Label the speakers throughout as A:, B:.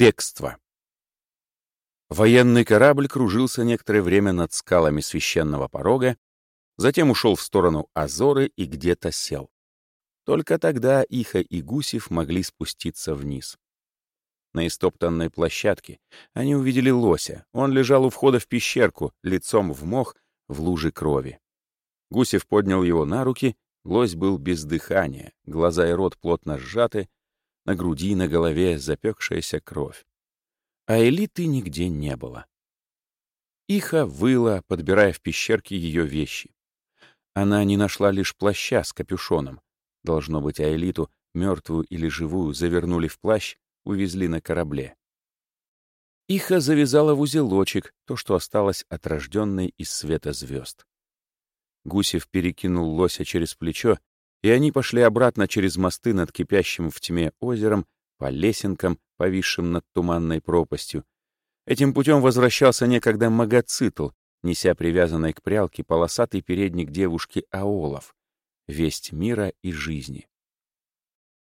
A: Бегство. Военный корабль кружился некоторое время над скалами священного порога, затем ушел в сторону Азоры и где-то сел. Только тогда Иха и Гусев могли спуститься вниз. На истоптанной площадке они увидели лося. Он лежал у входа в пещерку, лицом в мох, в луже крови. Гусев поднял его на руки, лось был без дыхания, глаза и рот плотно сжаты, на груди и на голове запекшаяся кровь. А элиты нигде не было. Иха выла, подбирая в пещерке ее вещи. Она не нашла лишь плаща с капюшоном. Должно быть, Аэлиту, мертвую или живую, завернули в плащ, увезли на корабле. Иха завязала в узелочек то, что осталось от рожденной из света звезд. Гусев перекинул лося через плечо, и они пошли обратно через мосты над кипящим в тьме озером, по лесенкам, повисшим над туманной пропастью. Этим путем возвращался некогда Магоцитл, неся привязанной к прялке полосатый передник девушки Аолов, весть мира и жизни.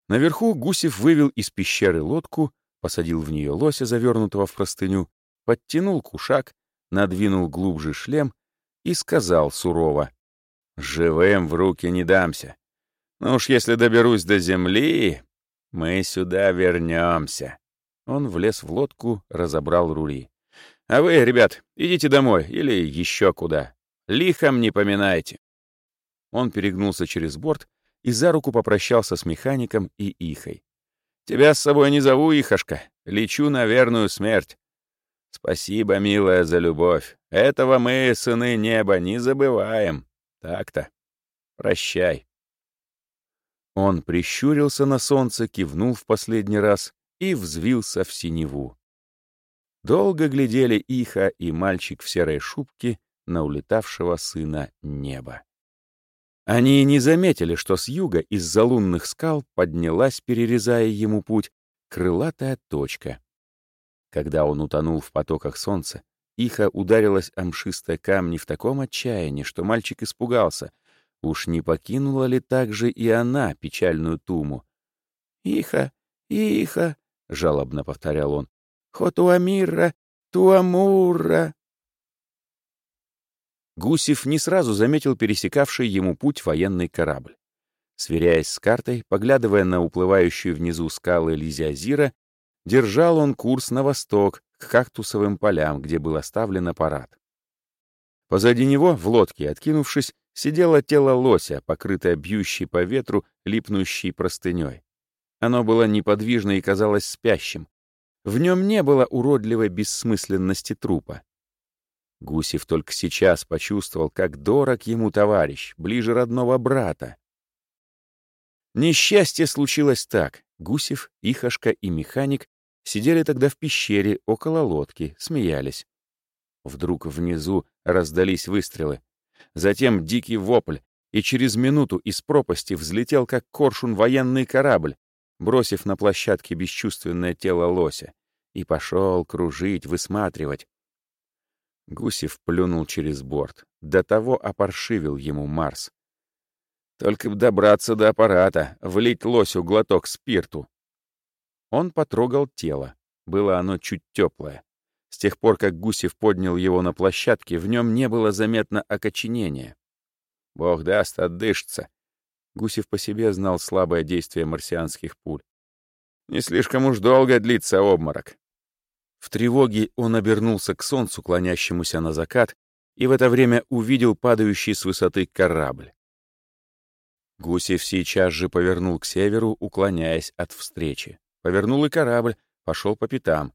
A: Наверху Гусев вывел из пещеры лодку, посадил в нее лося, завернутого в простыню, подтянул кушак, надвинул глубже шлем и сказал сурово, «Живым в руки не дамся. Но уж если доберусь до земли, мы сюда вернемся». Он влез в лодку, разобрал рули. «А вы, ребят, идите домой или еще куда. Лихом не поминайте». Он перегнулся через борт и за руку попрощался с механиком и Ихой. «Тебя с собой не зову, Ихашка. Лечу на верную смерть. Спасибо, милая, за любовь. Этого мы, сыны неба, не забываем. Так-то. Прощай». Он прищурился на солнце, кивнул в последний раз и взвился в синеву. Долго глядели Иха и мальчик в серой шубке на улетавшего сына неба. Они не заметили, что с юга из-за лунных скал поднялась, перерезая ему путь, крылатая точка. Когда он утонул в потоках солнца, Иха ударилась о мшистые камни в таком отчаянии, что мальчик испугался. Уж не покинула ли также и она печальную туму? «Иха, Иха!» — жалобно повторял он. «Хотуамира, Туамура!» Гусев не сразу заметил пересекавший ему путь военный корабль. Сверяясь с картой, поглядывая на уплывающую внизу скалы Лизиазира, держал он курс на восток, к кактусовым полям, где был оставлен аппарат. Позади него, в лодке, откинувшись, сидело тело лося, покрытое бьющей по ветру, липнущей простыней. Оно было неподвижно и казалось спящим. В нем не было уродливой бессмысленности трупа. Гусев только сейчас почувствовал, как дорог ему товарищ, ближе родного брата. Несчастье случилось так. Гусев, Ихашка и механик сидели тогда в пещере около лодки, смеялись. Вдруг внизу раздались выстрелы. Затем дикий вопль, и через минуту из пропасти взлетел, как коршун, военный корабль, бросив на площадке бесчувственное тело лося, и пошел кружить, высматривать. Гусев плюнул через борт. До того опоршивил ему Марс. Только б добраться до аппарата, влить лосю глоток спирту. Он потрогал тело. Было оно чуть теплое. С тех пор, как Гусев поднял его на площадке, в нем не было заметно окоченения. Бог даст, отдышится. Гусев по себе знал слабое действие марсианских пуль. Не слишком уж долго длится обморок. В тревоге он обернулся к солнцу, клонящемуся на закат, и в это время увидел падающий с высоты корабль. Гусев сейчас же повернул к северу, уклоняясь от встречи. Повернул и корабль, пошел по пятам.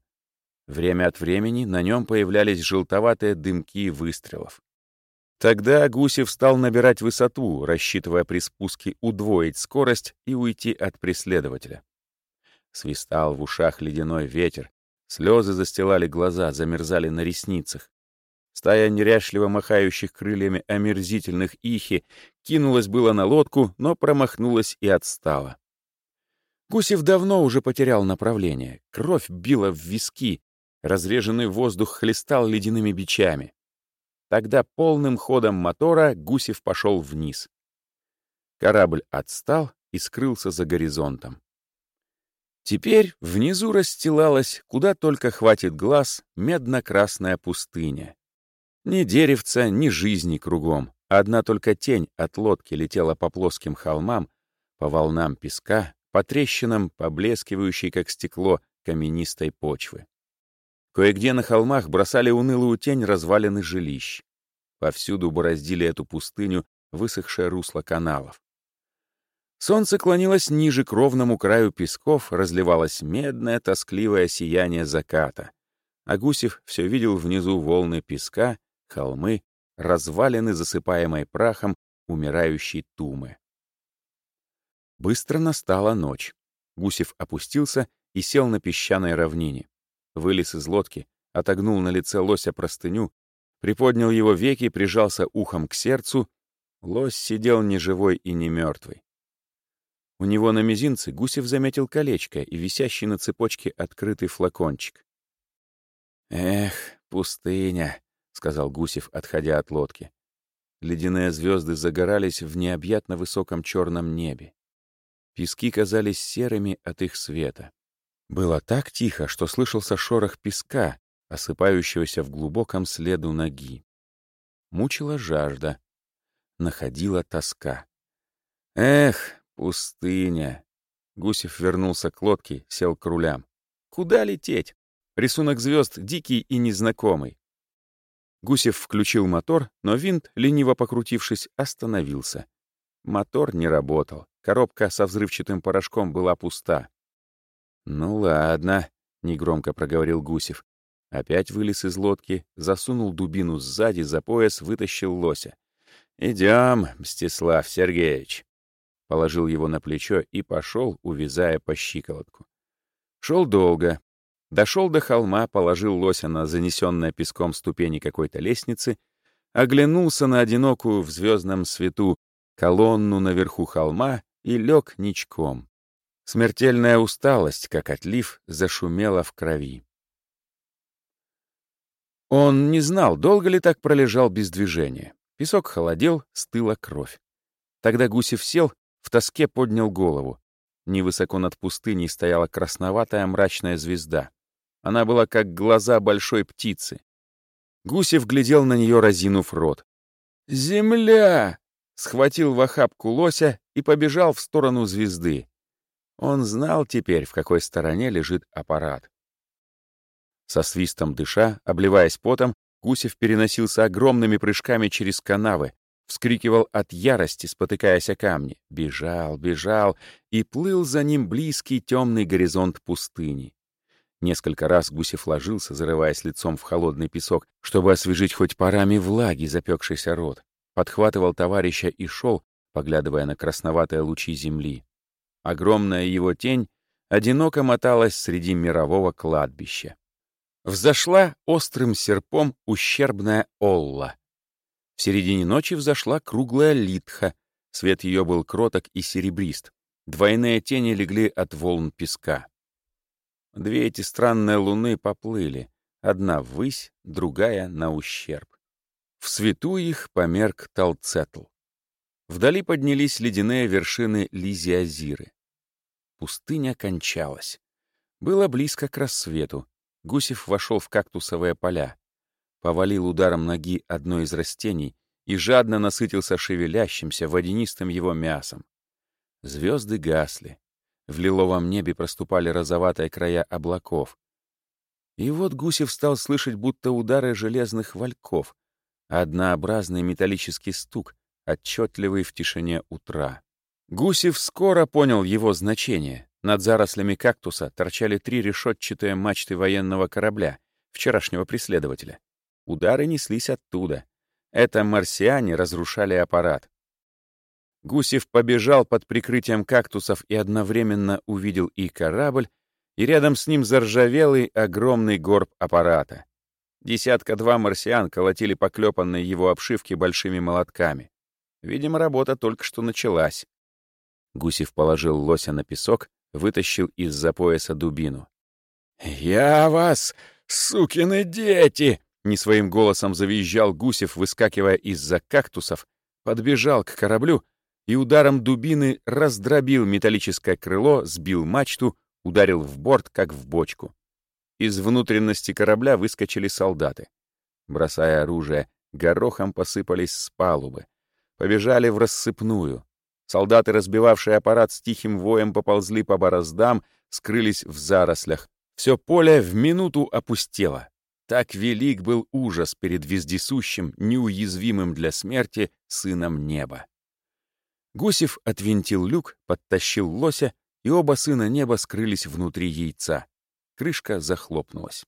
A: Время от времени на нем появлялись желтоватые дымки выстрелов. Тогда Гусев стал набирать высоту, рассчитывая при спуске удвоить скорость и уйти от преследователя. Свистал в ушах ледяной ветер, Слезы застилали глаза, замерзали на ресницах. Стая неряшливо махающих крыльями омерзительных ихи кинулась было на лодку, но промахнулась и отстала. Гусев давно уже потерял направление. Кровь била в виски, разреженный воздух хлестал ледяными бичами. Тогда полным ходом мотора Гусев пошел вниз. Корабль отстал и скрылся за горизонтом. Теперь внизу расстилалась, куда только хватит глаз, медно-красная пустыня. Ни деревца, ни жизни кругом. Одна только тень от лодки летела по плоским холмам, по волнам песка, по трещинам, поблескивающей, как стекло, каменистой почвы. Кое-где на холмах бросали унылую тень развалины жилищ. Повсюду бороздили эту пустыню высохшее русло каналов. Солнце клонилось ниже к ровному краю песков, разливалось медное, тоскливое сияние заката. А Гусев все видел внизу волны песка, холмы, развалины, засыпаемой прахом, умирающей тумы. Быстро настала ночь. Гусев опустился и сел на песчаной равнине. Вылез из лодки, отогнул на лице лося простыню, приподнял его веки, прижался ухом к сердцу. Лось сидел ни живой и ни мертвый. У него на мизинце Гусев заметил колечко и висящий на цепочке открытый флакончик. «Эх, пустыня», — сказал Гусев, отходя от лодки. Ледяные звезды загорались в необъятно высоком черном небе. Пески казались серыми от их света. Было так тихо, что слышался шорох песка, осыпающегося в глубоком следу ноги. Мучила жажда. Находила тоска. Эх, Пустыня. Гусев вернулся к лодке, сел к рулям. Куда лететь? Рисунок звезд дикий и незнакомый. Гусев включил мотор, но винт, лениво покрутившись, остановился. Мотор не работал. Коробка со взрывчатым порошком была пуста. «Ну ладно», — негромко проговорил Гусев. Опять вылез из лодки, засунул дубину сзади за пояс, вытащил лося. «Идем, Мстислав Сергеевич» положил его на плечо и пошел, увязая по щиколотку. Шел долго. Дошел до холма, положил лося на занесенное песком ступени какой-то лестницы, оглянулся на одинокую в звездном свету колонну наверху холма и лег ничком. Смертельная усталость, как отлив, зашумела в крови. Он не знал, долго ли так пролежал без движения. Песок холодел, стыла кровь. Тогда Гусев сел в тоске поднял голову. Невысоко над пустыней стояла красноватая мрачная звезда. Она была как глаза большой птицы. Гусев глядел на нее, разинув рот. «Земля!» — схватил в охапку лося и побежал в сторону звезды. Он знал теперь, в какой стороне лежит аппарат. Со свистом дыша, обливаясь потом, Гусев переносился огромными прыжками через канавы, вскрикивал от ярости, спотыкаясь о камни, бежал, бежал, и плыл за ним близкий темный горизонт пустыни. Несколько раз Гусев ложился, зарываясь лицом в холодный песок, чтобы освежить хоть парами влаги запекшийся рот. Подхватывал товарища и шел, поглядывая на красноватые лучи земли. Огромная его тень одиноко моталась среди мирового кладбища. Взошла острым серпом ущербная Олла — в середине ночи взошла круглая литха. Свет ее был кроток и серебрист. Двойные тени легли от волн песка. Две эти странные луны поплыли. Одна ввысь, другая — на ущерб. В свету их померк Талцетл. Вдали поднялись ледяные вершины Лизиазиры. Пустыня кончалась. Было близко к рассвету. Гусев вошел в кактусовые поля повалил ударом ноги одно из растений и жадно насытился шевелящимся водянистым его мясом. Звезды гасли. В лиловом небе проступали розоватые края облаков. И вот Гусев стал слышать будто удары железных вальков, однообразный металлический стук, отчетливый в тишине утра. Гусев скоро понял его значение. Над зарослями кактуса торчали три решетчатые мачты военного корабля, вчерашнего преследователя. Удары неслись оттуда. Это марсиане разрушали аппарат. Гусев побежал под прикрытием кактусов и одновременно увидел и корабль, и рядом с ним заржавелый огромный горб аппарата. Десятка-два марсиан колотили поклепанные его обшивки большими молотками. Видимо, работа только что началась. Гусев положил лося на песок, вытащил из-за пояса дубину. «Я вас, сукины дети!» Не своим голосом завизжал Гусев, выскакивая из-за кактусов, подбежал к кораблю и ударом дубины раздробил металлическое крыло, сбил мачту, ударил в борт, как в бочку. Из внутренности корабля выскочили солдаты. Бросая оружие, горохом посыпались с палубы. Побежали в рассыпную. Солдаты, разбивавшие аппарат с тихим воем, поползли по бороздам, скрылись в зарослях. Все поле в минуту опустело. Так велик был ужас перед вездесущим, неуязвимым для смерти сыном неба. Гусев отвинтил люк, подтащил лося, и оба сына неба скрылись внутри яйца. Крышка захлопнулась.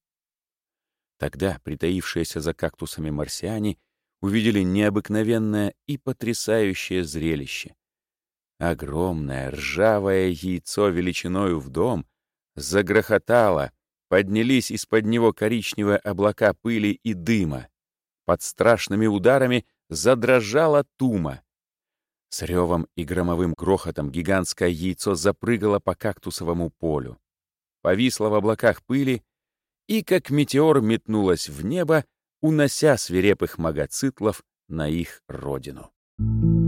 A: Тогда притаившиеся за кактусами марсиане увидели необыкновенное и потрясающее зрелище. Огромное ржавое яйцо величиною в дом загрохотало, поднялись из-под него коричневые облака пыли и дыма. Под страшными ударами задрожала тума. С ревом и громовым грохотом гигантское яйцо запрыгало по кактусовому полю. Повисло в облаках пыли и, как метеор, метнулось в небо, унося свирепых магоцитлов на их родину. Thank you.